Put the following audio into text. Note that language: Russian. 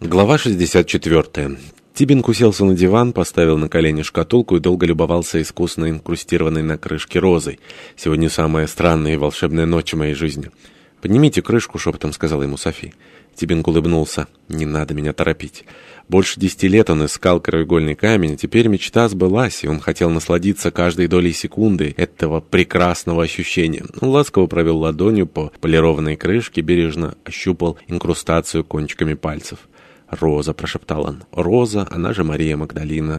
Глава 64. Тибинг уселся на диван, поставил на колени шкатулку и долго любовался искусно инкрустированной на крышке розой. «Сегодня самая странная и волшебная ночь в моей жизни». «Поднимите крышку», — шепотом сказала ему Софи. Тибинг улыбнулся. «Не надо меня торопить». Больше десяти лет он искал краеугольный камень, а теперь мечта сбылась, и он хотел насладиться каждой долей секунды этого прекрасного ощущения. Он ласково провел ладонью по полированной крышке, бережно ощупал инкрустацию кончиками пальцев. «Роза», — прошептал он. «Роза, она же Мария Магдалина».